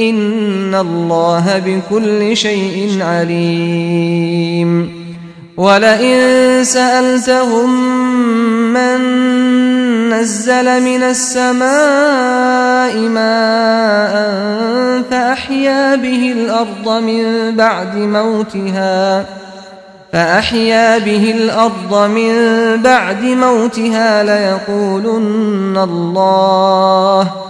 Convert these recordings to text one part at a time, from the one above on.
ان الله بكل شيء عليم ولئن سألتهم من نزل من السماء ماء فأحيا به الأرض من بعد موتها فأحيا به الأرض من بعد موتها ليقولن الله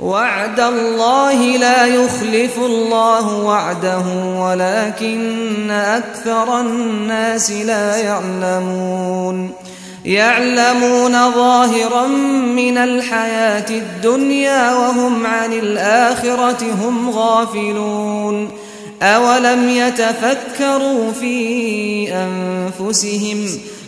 وعد الله لا يخلف الله وعده ولكن أكثر الناس لا يعلمون يعلمون ظاهرا من الحياة الدنيا وهم عن الآخرة هم غافلون أولم يتفكروا في أنفسهم ؟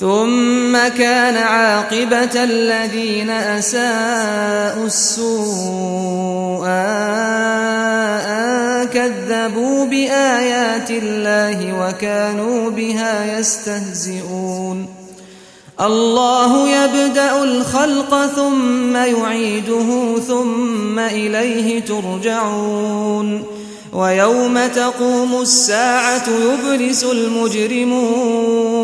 ثم كان عاقبة الذين أساءوا السوء أن كذبوا بآيات الله وكانوا بها يستهزئون. الله يبدأ الخلق ثم يعيده ثم إليه ترجعون. ويوم تقوم الساعة يبرس المجرمون.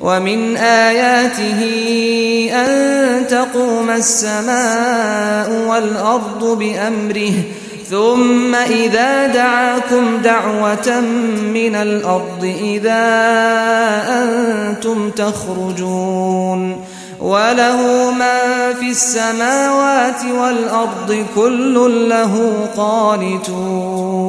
ومن آياته أن تقوم السماء والأرض بأمره ثم إذا دعاكم دعوة من الأرض إذا أنتم تخرجون وله ما في السماوات والأرض كل له قانتون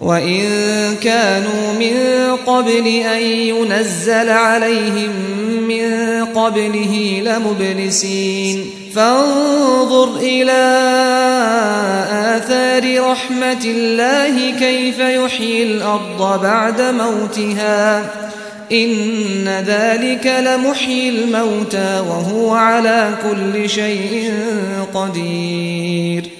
وَإِن كَانُوا مِن قَبْلِ أَن يُنَزَّلَ عَلَيْهِم مِّن قَبْلِهِ لَمُبْلِسِينَ فَانظُرْ إِلَى آثَارِ رَحْمَةِ اللَّهِ كَيْفَ يُحْيِي الْأَرْضَ بَعْدَ مَوْتِهَا إِنَّ ذَلِكَ لَمُحْيِي الْمَوْتَى وَهُوَ عَلَى كُلِّ شَيْءٍ قَدِيرٌ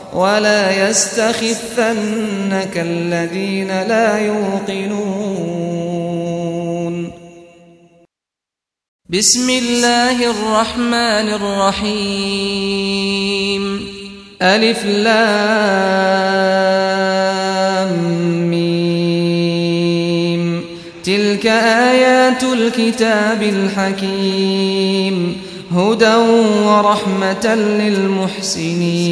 ولا يستخفنك الذين لا يوقنون بسم الله الرحمن الرحيم ألف لام ميم تلك آيات الكتاب الحكيم هدى ورحمة للمحسنين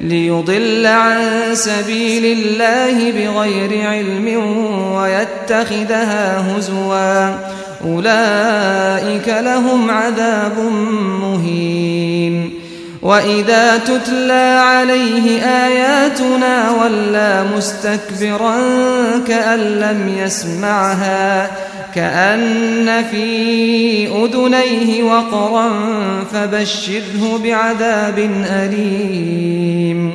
ليضل عن سبيل الله بغير علم ويتخذها هزوا. أولئك لهم عذاب مهين. وإذا تتلى عليه آياتنا ولا مستكبرا كأن لم يسمعها. كأن في أذنيه وقرا فبشره بعذاب أليم.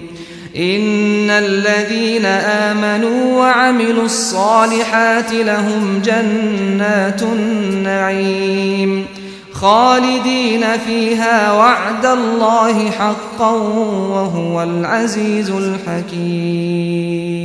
إن الذين آمنوا وعملوا الصالحات لهم جنات النعيم. خالدين فيها وعد الله حقا وهو العزيز الحكيم.